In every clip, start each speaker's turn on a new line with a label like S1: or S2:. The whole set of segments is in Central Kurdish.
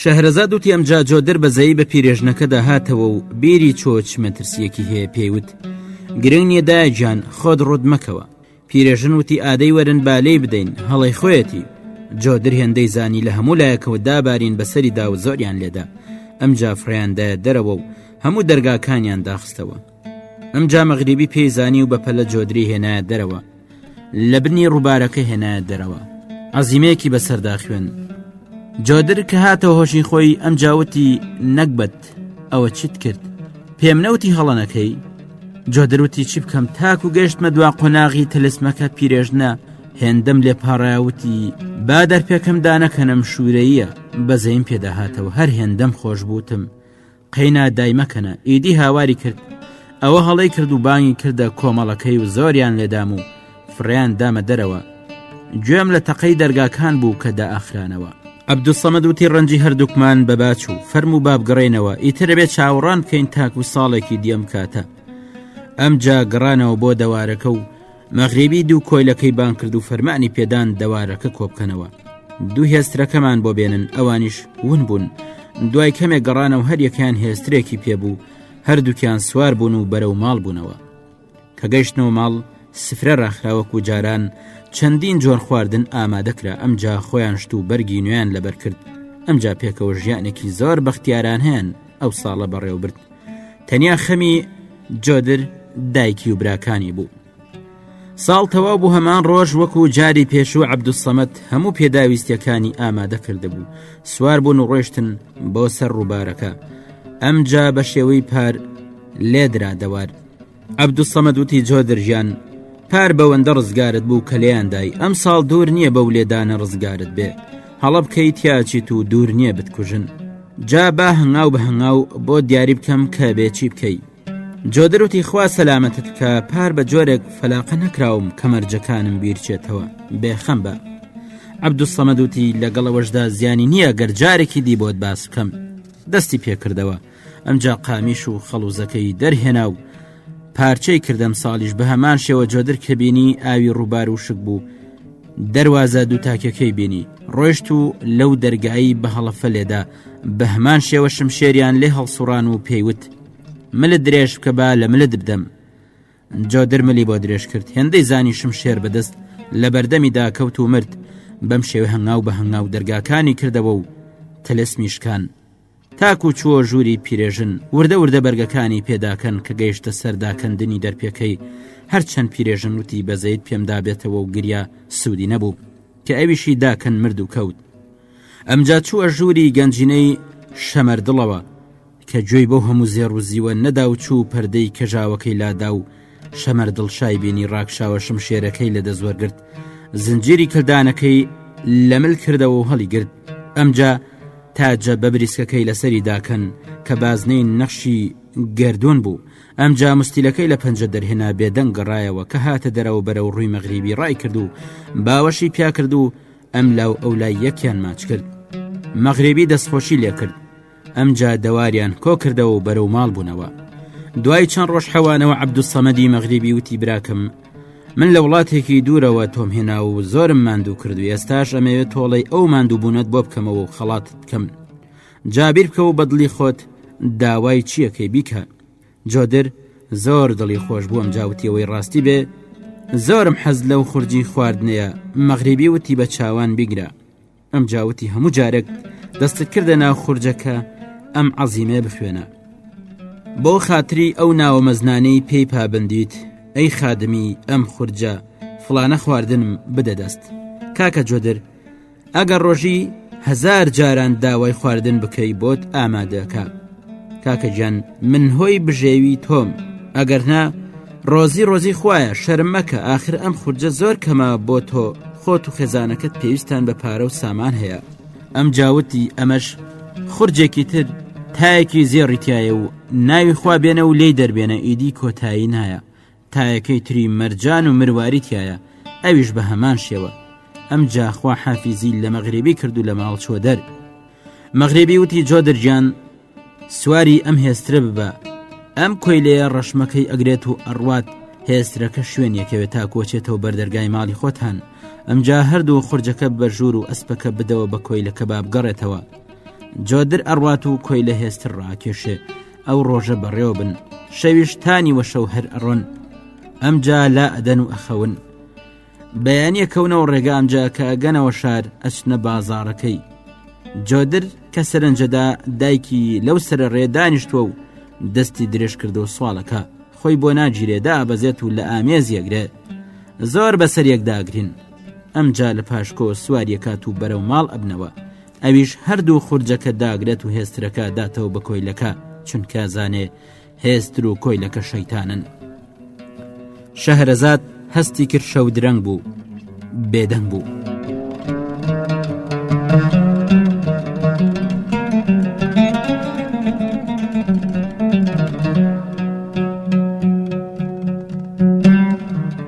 S1: شەهرەزاد وتی ئەم جا جۆدر بە زەی بە پیرێژنەکەدا هاتەوە و بیری چۆچ مەترسیەکی هەیە پێیوت گرنگ نیە دایجان خۆت ڕوود مەکەوە پیرێژن وتی ئادەی وەرن بالەی بدەین هەڵی خۆیەتی جۆدر هێندەی زانی لە هەموو لایەکەوە دابارین بەسەری دا و زۆریان لێدا ئەم جافریاندایە دەرەوە و هەموو دەرگاکانیان داخستەوە ئەمجا مەغریبی پێی زانی و بەپەلە جۆدری هێنایە دەرەوە لە بنی ڕووبارەکە هێنایە دەرەوە عزیمەیەکی بەسەردا خوێن جۆدر کە هاتە هۆشی خۆی ئەم جاوتی نەکبەت ئەوە چیت کرد پێم نەوتی هەڵەنەکەی جۆدروتی چی بکەم تاک و گەشتمە دوا قۆناغی تەلسمەکە پیرێژنە هێندەم لێ پاڕایوتی با دەرپێکم دانەکەنم شوورەیە بەزەیم پێداهاتەوە هەر هێندەم خۆش بوتم قەینا دای مەکەنە ئیدی هاواری کرد ئەوە هەڵەی کرد و بانگی کردە کۆمەڵەکەی و زۆریان لێدام و فڕیان دامە دەرەوە گوێم لە تەقەی دەرگاکان بوو کە دائەخرانەوە عبدوسەمەد وتی ڕەنجی هەردووکمان بە باچ و فەرم و بابگەڕێنەوە ئیترە بێ چاوەڕان بکەین تاکو ساڵێکی دیەم کاتە ئەم جا گەڕانەوە بۆ دەوارەکە و مەغریبی دوو کۆیلەکەی بان کرد و فەرمانی پێدان دەوارەکە کۆبکەنەوە دوو هێسترەکەمان بۆ بێنن ئەوانیش ون بوون دوای کەمێک گەڕانە و هەریەکەیان هێسترێکی پێبوو هەردووکیان سوار بوون و بەرەو ماڵ بوونەوە کە گەیشتنەوە ماڵ سفرە ڕاخراوەک و جاران چەندین جۆر خواردن ئامادەکرا ئەمجا خۆیان شت و بەرگی نوێیان لەبەر کرد ئەمجا پێکەوە ژیانێکی زۆر بەختیاران هەیەن ئەو ساڵە بەڕێوەبرد تەنیا خەمی جۆدر دایکی و براکانی بوو ساڵ تەواو بوو هەمان ڕۆژ وەکو جاری پێشوو عبدوسەمەت هەموو پێداویستیەکانی ئامادە کرده بوو سوار بوون و ڕۆشتن بۆ سەر ڕووبارەکە ئەمجا بە شێوەی پار لێدرا دەوار عەبدولسەمەد وتی جۆدر گیان پار بەوەندە ڕزگارت بوو کە لێیان دای ئەم ساڵ دوور نییە بەو لێدانە ڕزگارت بێ هەڵە بکەی تیاچیت و دوور نییە بتکوژن جا با هەنگاو بە هەنگاو بۆ دیاری بکەم کە بێ چی بکەی جۆدروتی خوا سەلامەتت کە پار بە جۆرێک فەلاقە نەکراوم کەمەرجەکانم بیرچێتەوە بێخەم بە عبدو سەمەدوتی لەگەڵەوەشدا زیانی نییە گەر جارێکی دی بۆت باس بکەم دەستی پێکردەوە ئەمجا قامیش و خەڵوزەکەی دەرهێنا و پارچەی کردم ساڵیش بە هەمان شێوە جۆدر کە بینی ئاوی ڕووبار و شک بوو دەواازە دوو تاکەکەی بینی ڕۆشت و لەو دەرگایی بە هەڵەفە لێدا بە هەمان شێوە شمشێریان لێ هەڵسوڕان و پێیوت ملت درێژ بکە با لە ملت بدەم جۆدر ملی بۆ درێژ کرد هێندەی زانی شمشێر بەدەست لە بەردەمیدا کەوت و مرد بەم شێوە هەنگاو بە هەنگاو دەرگاکانی کردەوە و تەلسمیشکان تاکو چووە ژووری پیرێژن وردە وردە بەرگەکانی پێداکەن کە گەیشتە سەرداکەندنی دەرپێکەی هەرچەند پیرێژن وتی بەزەیت پێمدابێتەوە و گریا سوودی نەبوو کە ئەویشی داکەن مرد و کەوت ئەمجا چووە ژووری گەنجینەی شەمەردڵەوە کە گوێی بۆ هەموو زێڕ و زیوە نەدا و چوو پەردەی کەژاوەکەی لادا و شەمەر دڵشای بینی ڕاکشاوە شمشێرەکەی لە دەزوەرگرت زنجێری کردانەکەی لە مل کردەوە و هەڵی گرت ئەمجا تاجە بە بریسکەکەی لەسەری داکەن کە بازنەی نەخشی گردون بوو ئەم جامستیلەکەی لە پەنجە دەرهێنا بێدەنگ گەڕایەوە کە هاتە دەرەوە بەرە و ڕووی مەغریبی ڕای کرد و باوەشی پیا کرد و ئەم لاو ئەو لای یەکیان ماچ کرد مەغربی دەستخۆشی لێ کرد ئەمجا دەواریان کۆکردەوە و بەرەو ماڵ بوونەوە دوای چەند ڕۆژ حەوانەوە عبدو سەمەدی مەغریبی وتی براکەم من لە وڵاتێکی دوورەوە تۆم هێنا و زۆرم ماندوو کرد و ئێستاش ئەمەوێت تۆڵەی ئەو ماندوو بوونەت بۆ بکەمەوە و خەڵات بکەم جابیر بکە و بەدڵی خۆت داوای چیەکەی بیکە جۆدر زۆر دڵی خۆش بووم جاوتیەوەی ڕاستی بێ زۆرم حەز لەو خورجی خواردنەیە مەغریبی وتی بە چاوان بیگرە ئەم جاوتی هەموو جارێک دەستت کردە ناو خورجەکە ئەم عەزیمێ بخوێنە بۆ خاتری ئەو ناوە مەزنانەی پێی پابندیت ئەی خادمی ئەم خورجە فلانە خواردنم بدە دەست کاکە جۆدر ئەگەر ڕۆژی هزار جاران داوای خواردن بکەی بۆت ئامادەکە کاکە گیان من هۆی بژێوی تۆم ئەگەر نا ڕۆزی ڕۆزی خویە شەرم مەکە ئاخر ئەم خورجە زۆر کەمە بۆ تۆ خۆت و خێزانەکەت پێویستان بە پارە و سامان هەیە ئەم جاوتی ئەمەش خورجێکی تر تایەکی زێڕیتایە و ناوی خوا بێنە و لی دەربێنە ئیدی کۆتایی نایە تایەکەی تری مەرجان و مرواری تایە ئەویش بە هەمان شێوە ئەم جاخوا حافیزی لە مەغربی کردو لە ماڵ چۆ دەر مەغربی وتی جۆ دەرجان سواری ئەم هێسترە ببە ئەم کۆیلەیە ڕەشمەکەی ئەگرێت و ئەڕوات هێسترەکە شوێن یەکەوێت تا کۆچێتەوە بەردەرگای ماڵی خۆتان ئەمجا هەردوو خورجەکە بەژوور و ئەسپەکە بدەوە بە کۆیلەکە بابگەڕێتەوە جۆدر ئەڕوات و کۆیلە هێستر ڕاکێشێ ئەو ڕۆژە بەڕێوە بن شەویشتانی وەشەو هەر ئەڕۆن ئەمجا لا ئەدەن و ئەخەون بەیانە کەونەوە ڕێگە ئەمجا کە ئەگەنەوە شار ئەچنە بازارەکەی جۆدر کە سەرنجەدا دایکی لەو سرە ڕێ دانیشتووە و دەستی درێژ کردو سوالەکە خۆی بۆ ناگیرێدا ئابەزێت و لە ئامێز یەگرێ زۆر بەسەر یەکداگرین ئەمجا لە پاشکۆ سواریەکات و بەرەو ماڵ ئەبنەوە ئەویش هەردوو خورجەکە داگرێت و هێسترەکە داتەوە بە کۆیلەکە چونکە زانێ هێستر و کۆیلەکە شەیتانن شەهرەزاد هەستی کرد شەو درەنگ بوو بێدەنگ بوو.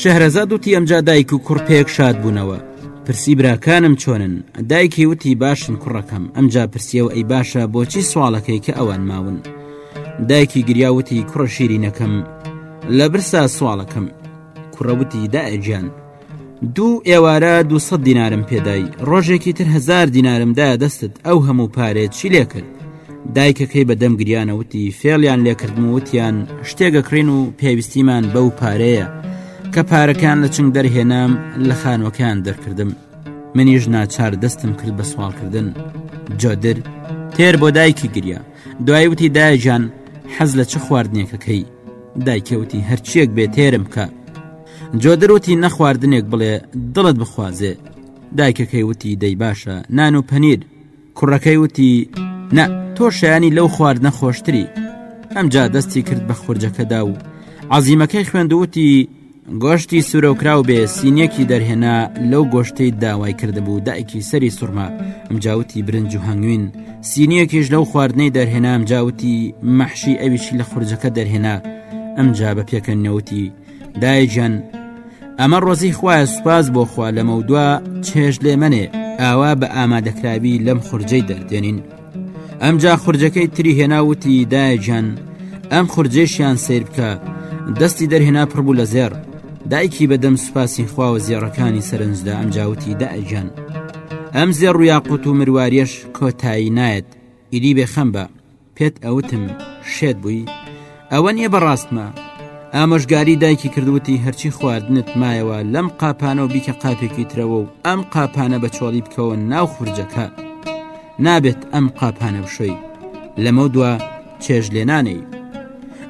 S1: شەهرەزاد وتی ئەمجا دایک و کوڕ پێک شاد بوونەوە پرسی براکانم چۆنن دایکی وتی باشن کوڕەکەم ئەمجا پرسیەوە ئەی باشە بۆچی سوواڵەکەی کە ئەوان ماون دایکی گریاوتی کوڕە شیرینەکەم لە برسا سوواڵەکەم کوڕەوتی دایەجان دوو ئێوارە دوو سەد دینارم پێدای ڕۆژێکی تر هزار دینارم دا دەستت ئەو هەموو پارێت چی لێ کرد دایکەکەی بەدەم گریانەوتی فێڵیان لێکردم وتیان شتێگەکڕین و پێویستیمان بەو پارەیە کە پارەکان لە چنگ دەرهێنام لە خانوەکان دەرکردم منیش ناچار دەستم کرد بە سوالکردن جۆدر تێر بۆ دایکی گریا دوای وتی دایجان حەز لە چ خواردنێکەکەی دایکە وتی هەرچیەک بێ تێرم بکە جۆدر وتی نەخواردنێک بڵێ دڵت بخوازێ دایکەکەی وتی دەی باشە نان و پەنیر کوڕەکەی وتی نە تۆ شایانی لەو خواردنە خۆشتری ئەمجا دەستی کرد بە خورجەکەدا و عظیمەکەی خوێندوتی گۆشتی سورەوکراو بێ سینیەکی دەرهێنا لەو گۆشتەی داوای کردبوو دایکی سەری سوورما ئەمجاوتی برنج و هەنگوین سینیەکیش لەو خواردنەی دەرهێنا ئەمجاوتی مەحشی ئەویشی لە خورجەکە دەرهێنا ئەمجا بە پێکە نەوتی دایجان ئەمە ڕۆزی خوایە سوپاس بۆ خوا لەمە دوا چێژ لێ منێ ئاوا بە ئامادەکراوی لەم خورجەی دەردێنین ئەمجا خورجەکەی تری هێنا وتی دایجان ئەم خورجێشیان سیر بکە دەستی دەرهێنا پڕبوو لە زێر دایکی بەدەم سوپاسی خواوە زێڕەکانی سەرنجدا ئەم جاوتی دایجان ئەم زێ ڕویا قوت و مرواریەش کۆتایی نایەت ئیدی بێ خەم بە پێت ئەوتم شێت بووی ئەوە نییە بە ڕاستمە ئامۆژگاری دایکی کردوتی هەرچی خواردنت مایەوە لەم قاپانە و بیکە قاپێکی ترەوە و ئەم قاپانە بە چۆڵی بکەوە ناو خورجەکە نابێت ئەم قاپانە بشۆی لەمە دووە چێژ لێنانەی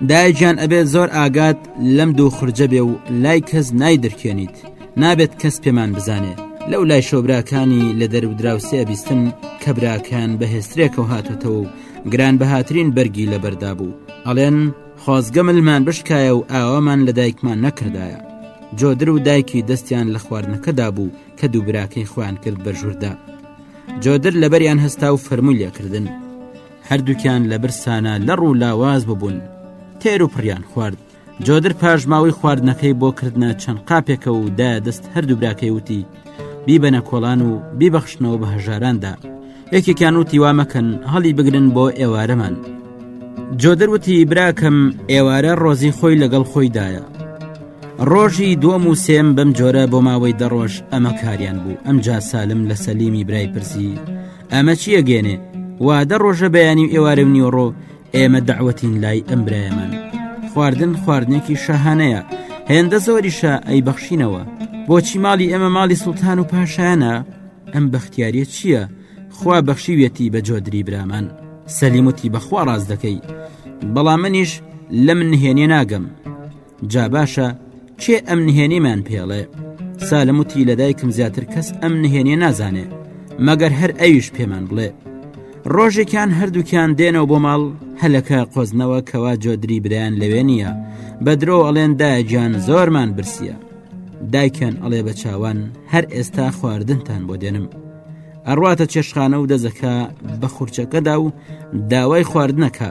S1: دایجان ئەبێت زۆر ئاگات لەم دوو خورجە بێ و لای کەس نایدرکێنیت نابێت کەس پێمان بزانێت لەو لای شۆبراکانی لە دەرودراوسێ بیستن کە براکان بەهێسترێکەوە هاتوتەوە و گرانبەهاترین بەرگی لەبەردا بوو ئەڵێن خۆزگە ملمان بشکایە و ئاوامان لە دایکمان نەکردایە جۆدر و دایکی دەستیان لە خواردنەکەدا بوو کە دووبراکەی خۆیان کرد بە ژووردا جۆدر لەبەریان هەستا و فەرموو لێکردن هەردووکیان لە برسانە لە ڕوو لاواز ببوون تێر و پڕیان خوارد جۆدر پاشماوەی خواردنەکەی بۆ کردنە چەند قاپێکە و دا دەست هەردوو براکەی وتی بیبەنە کۆڵان و بیبەخشنەوە بە هەژاراندا یەکێکیان و تیوا مەکەن هەڵی بگرن بۆ ئێوارەمان جۆدر وتی براکەم ئێوارە ڕۆزی خۆی لەگەڵ خۆیدایە ڕۆژی دووەم و سێم بەم جۆرە بۆ ماوەی دەڕۆژ ئەمە کاریان بوو ئەم جا سالم لە سەلیمی برای پرسی ئەمە چیە گەێنێ وادە ڕۆژە بەیانی و ئێوارە و نیوەڕۆ ئێمە داوەتین لای ئەم برایەمان خواردن خواردنێکی شەهانەیە هێندە زۆریشە ئەی بەخشینەوە بۆچی ماڵی ئێمە ماڵی سوڵتان و پاشایانە ئەم بەختیارە چییە خوا بەخشیویەتی بە جۆدری برامان سەلیموتی بەخوا ڕاز دەکەی بەڵام منیش لە من نهێنێ ناگەم جا باشە کێ ئەم نهێنیمان پێڵێ سالم وتی لە دایکم زیاتر کەس ئەم نهێنیە نازانێ مەگەر هەر ئەویش پێمان بڵێ ڕۆژێکیان هەردووکیان دێنەوە بۆ ماڵ هەلەکە قۆزنەوە کەوا جۆدری برایان لەوێ نییە بە درۆ ئەڵێن داگیان زۆرمان برسیە دایکیان ئەڵێ بە چاوان هەر ئێستا خواردنتان بۆ دێنم ئەڕاتە چێشخانە و دەزەکە بە خورچەکەدا و داوای خواردنەکە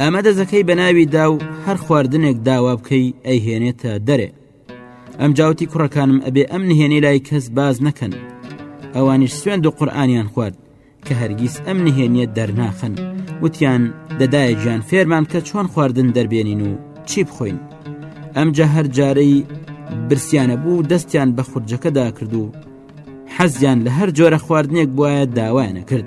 S1: ئەمە دەزەکەی بەناوی دا و هەر خواردنێک داوا بکەی ئەیهێنێتە دەرێ ئەم جاوتی کوڕەکانم ئەبێ ئەم نهێنی لای کەس باز نەکەن ئەوانیش سوێند و قورآانیان خوارد کە هەرگیز ئەم نهێنیە دەرناخن وتیان دەدایەکیان فێرمان کە چۆن خواردن دەربێنین و چی بخۆین ئەمجا هەر جارەی برسیانە بوو دەستیان بە خورجەکەدا کرد و حەزیان لە هەر جۆرە خواردنێک بواە داوایانە کرد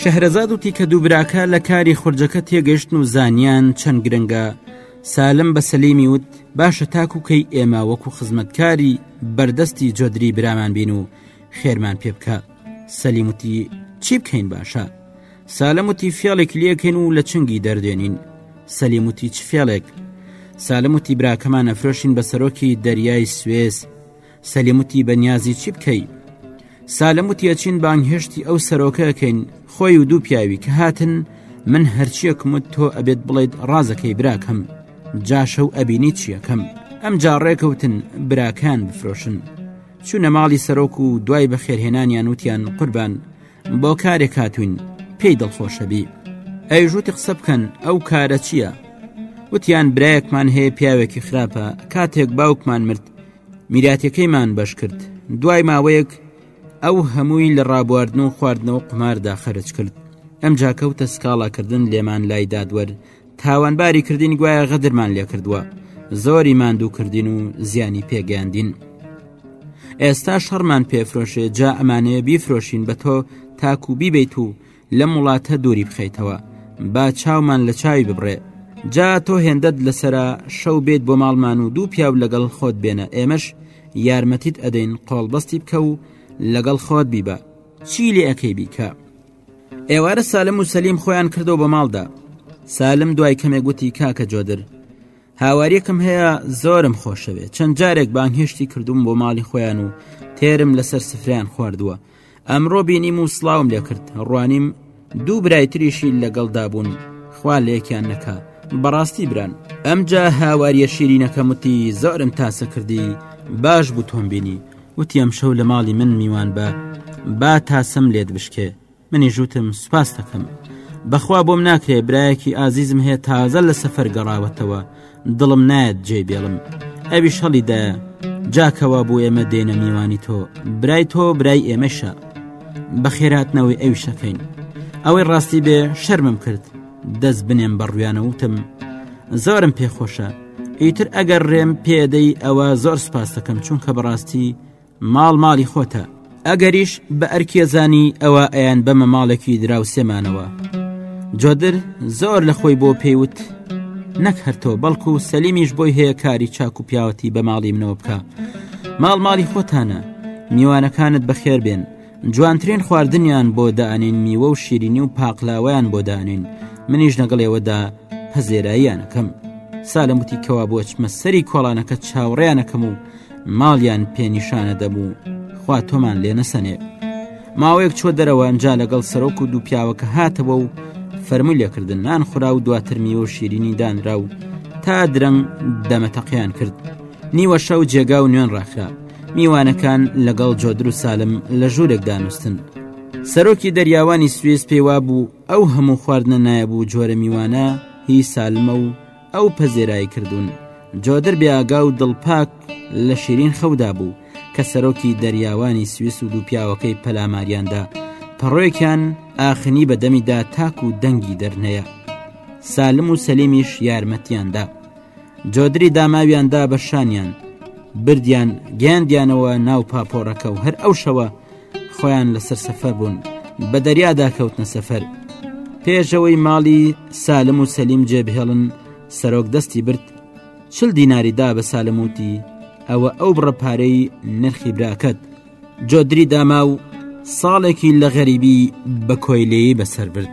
S1: شەهرەزاد وتی کە دوو براکە لە کاری خورجەکە تێگەشتن و زانیان چەند گرنگە سالم بە سەلیمی وت باشە تاکو کەی ئێمە وەکو خزمەتکاری بەردەستی جۆدری برامان بین و خێرمان پێ بکە سەلیم وتی چی بکەین باشە سالم وتی فێڵێک لەکەین و لە چنگی دەردێنین سەلیم وتی چ فێڵێک سالم وتی براکەمان ئەفرۆشین بە سەرۆکی دەریای سوێز سەلیم وتی بە نیازی چی بکەی سالم وتی ئەچین بانگهێشتی ئەو سەرۆکەکەین خۆی و دوو پیاوی کە هاتن من هەرچیەکم و تۆ ئەبێت بڵێیت ڕازەکەی براکەم جاشە و ئەبینی چیەکەم ئەم جاڕێکەوتن براکان بفرۆشن چونە ماڵی سەرۆک و دوای بەخێرهێنانیان وتیان قوربان بۆ کارێک هاتوین پێی دڵخۆشەبی ئەیژوتی قسە بکەن ئەو کارە چییە وتیان برایەکمان هەیە پیاوێکی خراپە کاتێک باوکمان مرد میراتەکەیمان بەش کرد دوای ماوەیەک ئەو هەمووی لە ڕابواردن و خواردنەوە قماردا خەرج کرد ئەم جاکەوتە سکاڵاکردن لێمان لای دادوەر تاوانباری کردین گوایە غەدرمان لێ کردووە زۆری ماندوو کردین و زیانی پێگەیاندین ئێستا شەڕمان پێفرۆشێ جا ئەمانەیە بیفرۆشین بە تۆ تاکو بیبیت و لەم وڵاتە دووری بخەیتەوە با چاومان لە چاوی ببڕێ جا تۆ هێندەت لەسرە شەو بێت بۆ ماڵمان و دوو پیاو لەگەڵ خۆت بێنە ئێمەش یارمەتیت ئەدەین قۆڵبەستی بکە و لەگەڵ خۆت بیبە چی لێ ئەەکەی بیکە ئێوارە سالم و سەلیم خۆیان کردەوە بە ماڵدا سالم دوای کەمێ گوتی کاکە جۆدر هاواریەکم هەیە زۆرم خۆشەوێت چەند جارێک بانهێشتی کردوم بۆ ماڵی خۆیان و تێرم لەسەر سفریان خواردووە ئەمڕۆ بینیم و سلااوم لێکرد ڕوانیم دوو برای تریشی لەگەڵدا بوون خوا لێکیان نەکە بەڕاستی بران ئەمجا هاواریە شیرینەکەم وتی زۆرم تاسە کردی باش بوو تۆم بینی وتی ئەم شەو لە ماڵی من میوان بە با تاسم لێت بشکێ منی ژوتم سوپاس دەکەم بەخوا بۆم ناکرێ برایەکی ئازیزم هەیە تازە لە سەفەر گەڕاوەتەوە دڵم نایەت جێ بێڵم ئەویش هەڵیدا جاکەوا بۆ ئێمە دێنە میوانی تۆ برای تۆ برای ئێمەشە بە خێراتنەوەی ئەوی شەکەین ئەوەی ڕاستی بێ شەرمم کرد دەست بنێم بە ڕویانە وتم زۆرم پێخۆشە ئیتر ئەگەر ڕێم پێدەی ئەوە زۆر سپاستەکەم چونکە بەڕاستی ماڵ ماڵی خۆتە ئەگەریش بە ئەرکێزانی ئەوە ئەیان بەمە ماڵێکی دراوسێمانەوە جۆدر زۆر لە خۆی بۆ پێیوت نەک هەرتۆ بەڵکو و سەلیمیش بۆی هەیە کاری چاک و پیاوەتی بە ماڵی منەوە بکە ماڵ ماڵی خۆتانە میوانەکانت بەخێر بێن جوانترین خواردنیان بۆ دانین میوە و شیرینی و پاقلاوەیان بۆ دانین منیش نەگەڵێوەدا پەزێراییانەکەم سالم وتی کەوا بۆ چمە سەری کۆڵانەکە چاوڕێیانەکەم و ماڵیان پێنیشانە دەبوو خوا تۆمان لێ نەسەنێ ماوەیەک چۆ دەرەوە ئەنجا لەگەڵ سەرۆک و دوو پیاوەکە هاتەوە و فەرموو لێکردن نان خورا و دواتر میوە و شیرینی دانرا و تا درەنگ دەمەتەقیان کرد نیوە شەو جێگا و نوێن ڕاخرا میوانەکان لەگەڵ جۆدر و سالم لە ژوورێک دانوستن سەرۆکی دەریاوانی سوێز پێوا بوو ئەو هەموو خواردنە نایبوو جۆرە میوانە هی سالمە و ئەو پەزێرایی کردوون جۆدر بیاگا و دڵپاک لە شیرین خەودا بوو کە سەرۆکی دەریاوانی سویس و دوو پیاوەکەی پەلاماریاندا پەڕۆێکیان ئاخنی بە دەمیدا تاک و دەنگی دەرنەیە سالم و سەلیمیش یارمەتیاندا جۆدری داماویان دا بە شانیان بردیان گەیاندیانەوە ناو پاپۆڕەکە و هەر ئەو شەوە خۆیان لەسەر سەفەر بوون بە دەریادا کەوتنە سەفەر پێشەوەی ماڵی سالم و سەلیم جێبهێڵن سەرۆک دەستی برد چل دیناری دا بە سالموتی ئەوە ئەو بڕە پارەی نرخی براکەت جۆدری داما و ساڵێکی لە غەریبی بە کۆیلەیە بەسەر برد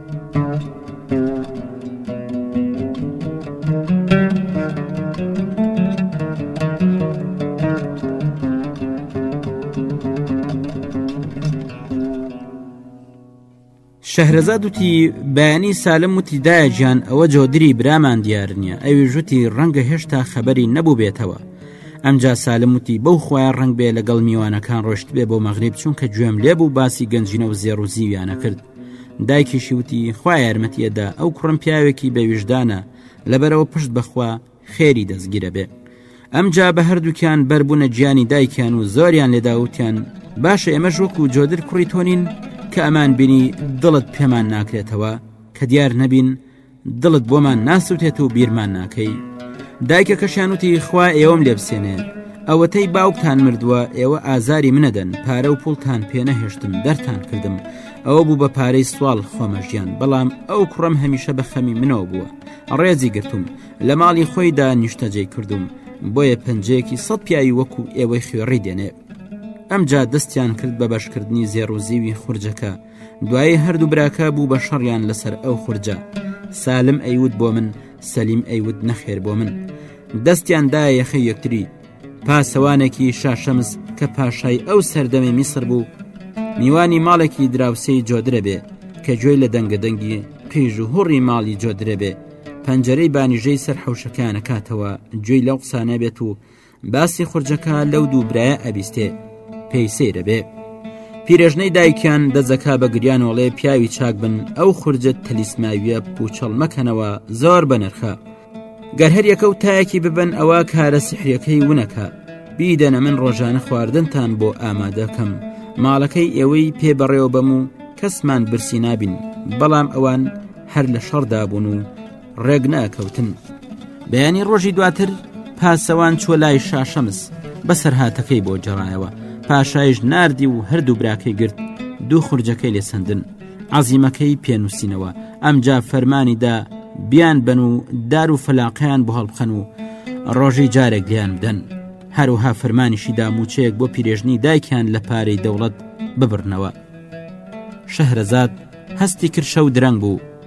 S1: شەهرەزاد وتی بەیانی سالم وتی دایە گیان ئەوە جۆدری برامان دیار نییە ئەوی ژوتی ڕەنگە هێشتا خەبەری نەبوو بێتەوە ئەمجا سالم وتی بەو خۆیان ڕنگ بێ لەگەڵ میوانەکان ڕۆشت بێ بۆ مەغریب چونکە گوێم لێ بوو باسی گەنجینە و زێڕ و زیویانە کرد دایکیشی وتی خوا یارمەتیەدا ئەو کوڕم پیاوێکی بەویژدانە لەبەرەوە پشت بەخوا خێری دەستگیرە بێ ئەم جا بە هەردووکیان بەربوونە گیانی دایکیان و زۆریان لێداوتیان باشە ئێمە ژوەک و جۆدر کوڕی تۆنین کە ئەمان بینی دڵت پێمان ناکرێتەوە کە دیار نەبین دڵت بۆمان ناسووتێت و بیرمان ناکەی دایکەکەشیان وتی خوا ئێوەم لێبسێنێ ئەوەتەی باوکتان مردووە ئێوە ئازاری منەدەن پارە و پوڵتان پێنەهێشتم دەرتان کردم ئەوە بوو بە پارەی سوال خۆمەژیان بەڵام ئەو کوڕم هەمیشە بە خەمی منەوە بووە ڕێزی گرتوم لە ماڵی خۆیدا نیشتەجێ کردوم بۆیە پەنجەیەکی سەد پیاوی وەکو ئێوەی خوێڕی دێنێ ئەمجا دەستیان کرد بە بەشکردنی زێڕوزیوی خورجەکە دوایی هەردوو براکە بوو بە شەڕیان لەسەر ئەو خورجە سالم ئەیوت بۆ من سەلیم ئەیوت نەخێر بۆ من دەستیان دا یەخە یەکتری پاسەوانێکی شاشەمز کە پاشای ئەو سەردەمی میسر بوو میوانی ماڵێکی دراوسەی جۆدرە بێ کە گوێی لە دەنگەدەنگی قیژ و هوڕی ماڵی جۆدرە بێ پەنجەرەی بانیژەی سەر حوشەکانە کاتەوە گوێی لە قسانە بێت و باسی خورجەکە لەو دوو برایە ئەبیستێ پێی سەیرە بێ پیرێژنەی دایکیان دەزەکا بە گریان وڵێ پیاوی چاک بن ئەو خورجە تەلیسماویە پوچەڵ مەکەنەوە زۆر بەنرخە گەر هەر یەکە و تایەکی ببن ئەوە کارە سحرەکەی ونەکە بیدەنە من ڕۆژانە خواردنتان بۆ ئامادەکەم ماڵەکەی ئێوەی پێ بەڕێوە بەم و کەسمان برسی نابین بەڵام ئەوان هەر لە شەڕدا بوون و ڕێک نەکەوتن بەیانی ڕۆژی دواتر پاسەوان چوە لای شاشەمس بەسەرهاتەکەی بۆ جەڕایەوە پاشایش نردی و هەردوو براکەی گرت دوو خورجەکەی لێ سندن عزیمەکەی پێنووسینەوە ئەمجا فەرمانیدا بیان بن و دار و فەلاقیان بۆ هەڵبخەن و ڕۆژی جارێک لیان بدەن هەروها فەرمانیشی داموچەیەک بۆ پیرێژنی دایکیان لە پارەی دەوڵەت ببرنەوە شەهرەزاد هەستی کرشە و درەنگ بوو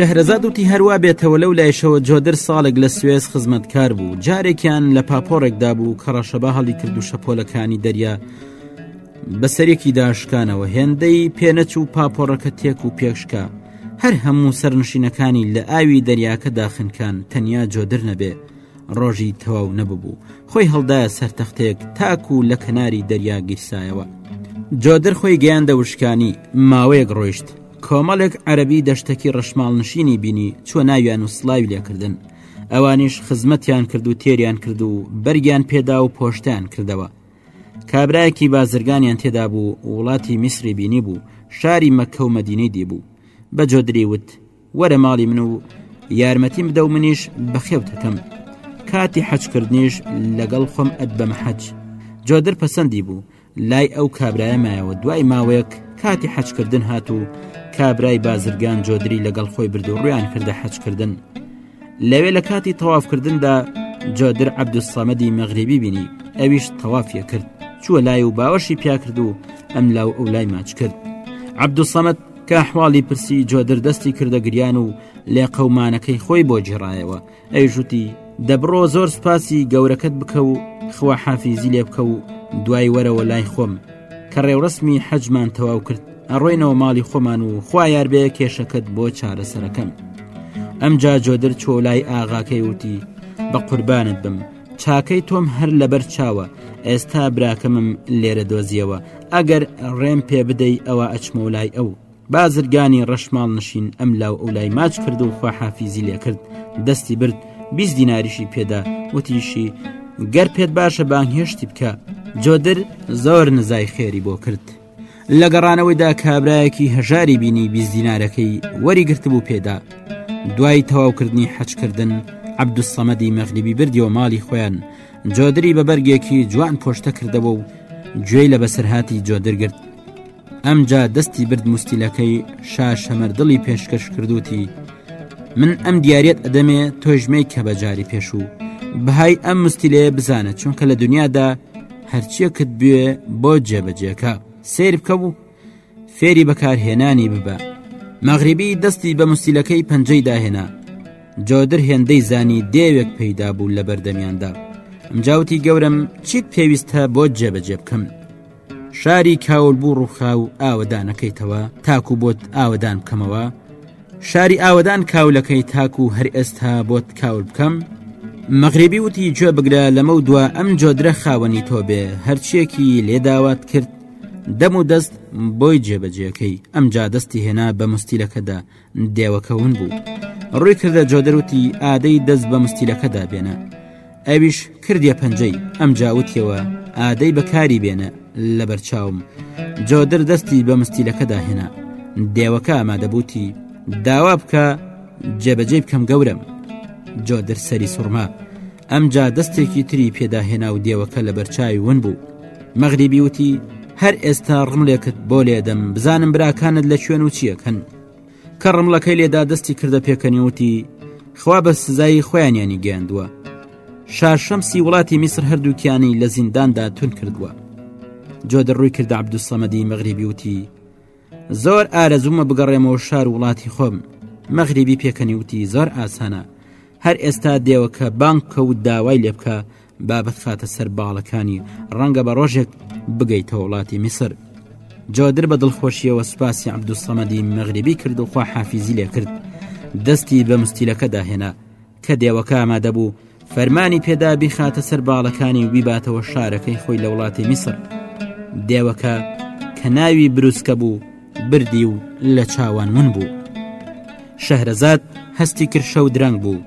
S1: شەهرەزاد وتی هەروا بێتەوە لەو لایشەوە جۆدر ساڵێک لە سوێز خزمەتکار بوو جارێکیان لە پاپۆڕێکدا بوو کە ڕەشەبا هەڵی کرد و شەپۆلەکانی دەریا بەسەرێکی داشکانەوە هێندەی پێنەچوو پاپۆڕەکە تێک و پێشکە هەر هەموو سەرنشینەکانی لە ئاوی دەریاکە داخنکان تەنیا جۆدر نەبێ ڕۆژی تەواو نەببوو خۆی هەڵدایە سەر تەختێک تاک و لە کەناری دەریا گیرسایەوە جۆدر خۆی گەیان دەوشکانی ماوەیەک ڕۆیشت کۆمەڵێک عەربی دەشتەکی ڕەشماڵ نشینی بینی چۆ ناویان و سلاوی لێکردن ئەوانیش خزمەتیان کرد و تێریان کرد و بەرگیان پێدا و پۆشتیان کردەوە کابرایەکی بازرگانیان تێدا بوو وڵاتی میسری بینی بوو شاری مەکە و مەدینەی دیبوو بە جۆدری وت وەرە ماڵی من و یارمەتیم بدە و منیش بەخێوتەکەم کاتی حەجکردنیش لەگەڵ خۆم ئەت بەم حەج جۆدر پەسەندی بوو لای ئەو کابرایە مایەوە دوای ماوەیەک کاتی حەجکردن هات و کابرای بازرگان جۆدری لەگەڵ خۆی برد و ڕویان کردە حەجکردن لەوێ لە کاتی تەوافکردندا جۆدر عەبدوسەمەدی مەغریبی بینی ئەویش تەوافە کرد چووە لای و باوەشی پیا کرد و ئەم لاو ئەو لای ماچ کرد عەبدوسەمەد کە حواڵی پرسی جۆدر دەستی کردە گریان و لێ قەمانەکەی خۆی بۆ جێڕایەوە ئەیژوتی دەبڕۆ زۆر سوپاسی گەورەکەت بکە و خوا حافیزی لێ بکە و دوای وەرەوە لای خۆم کە ڕێوڕسمی حەجمان تەواو کرد ئەڕۆینەوە ماڵی خۆمان و خوایار بێ کێشەکەت بۆ چارەسەرەکەم ئەمجا جۆدر چۆ لای ئاغاکەی وتی بە قوربانت بم چاکەی تۆم هەر لەبەر چاوە ئێستا براکەمم لێرە دۆزیەوە ئەگەر ڕێم پێ بدەی ئەوە ئەچمە لای ئەو بازرگانی ڕەش ماڵنشین ئەم لاو ئەو لای ماچ کرد و خواحافیزی لێکرد دەستی برد بیست دیناریشی پێدا وتیشی گەر پێت باشە بانگهێشتی بکە جۆدر زۆر نزای خێری بۆ کرد لە گەڕانەوەیدا کابراایەکی هەژاری بینی بیزدینارەکەی وەریگرتبوو پێدا دوای تەواوکردنی حەجکردن عەبدوسەمەدی مەغریبی بردیەوە ماڵی خۆیان جۆدری بە بەرگێکی جوان پۆشتە کردەوە و گوێی لە بەسەرهاتی جۆدرگرت ئەمجا دەستی برد مستیلەکەی شا شەمەر دڵی پێشکەش کردوتی من ئەم دیارەت ئەدەمێ تۆژمەی کە بەجاری پێشوو بەهای ئەم مستیلەیە بزانە چونکە لە دنیادا هەرچیەکت بوێ بۆ جێبەجێکە سیر بکە بوو فێری بەکارهێنانی ببە مەغریبی دەستی بە مستیلەکەی پەنجەی داهێنا جۆدر هێندەی زانی دێوێک پەیدا بوو لە بەردەمیاندا ئەمجاوتی گەورم چیت پێویستە بۆ جێبەجێ بکەم شاری کاول بوو ڕووخا و ئاوەدانەکەیتەوە تاکو بۆت ئاوەدان بکەمەوە شاری ئاوەدان کاولەکەی تاکو هەر ئێستا بۆت کاول بکەم مەغریبی وتی گوێ بگرە لەمە و دوا ئەم جۆدرە خاوەنی تۆ بێ هەرچیەکی لێداوات کرد دەم و دەست بۆی جێبەجێەکەی ئەمجا دەستی هێنا بە مستیلەکەدا دێوەکەون بوو ڕووی کردە جۆدەروتی ئادەی دەست بە مستیلەکەدا بێنە ئەویش کردە پەنجەی ئەم جاوتیەوە ئادەی بەکاری بێنە لە بەرچاوم جۆدر دەستی بە مستیلەکەدا هێنا دێوەکە ئامادەبووتی داوا بکە جێبەجێ بکەم گەورم جۆدر سەری سوڕما ئەمجا دەستێکی تری پێداهێنا و دێوەکە لە بەرچاوی ون بوو مەغریبی وتی هەر ئێستا ڕملێکت بۆ لێدەم بزانم براکانت لە شوێن و چیەکەن کە ڕملەکەی لێدا دەستی کردە پێکەنیوتی خوا بە سزایی خۆیانیانی گەیاندووە شارشەمسی وڵاتی میسر هەردووکیانی لە زینداندا تون کردووە جۆ دەڕووی کرد عبدوسەمەدی مەغریبی وتی زۆر ئارەزوومە بگەڕێمەوە شار وڵاتی خۆم مەغریبی پێکەنیوتی زۆر ئاسانە هەر ئێستا دێوەکە بانک کە و داوای لێ بکە با بتخاتە سەر باڵەکانی ڕەنگە بە ڕۆژێک بگەیتە وڵاتی میسر جۆدر بە دڵخۆشیەوە سوپاسی عبدوسەمەدی مەغریبی کرد و خوا حافیزی لێ کرد دەستی بە مستیلەکەدا هێنا کە دێوەکە ئامادە بوو فەرمانی پێدا بیخاتە سەر باڵەکانی و بیباتەوە شارەکەی خۆی لە وڵاتی میسر دێوەکە کە ناوی بروسکە بوو بردی و لە چاوان من بوو شەهرەزاد هەستی کرشە و درەنگ بوو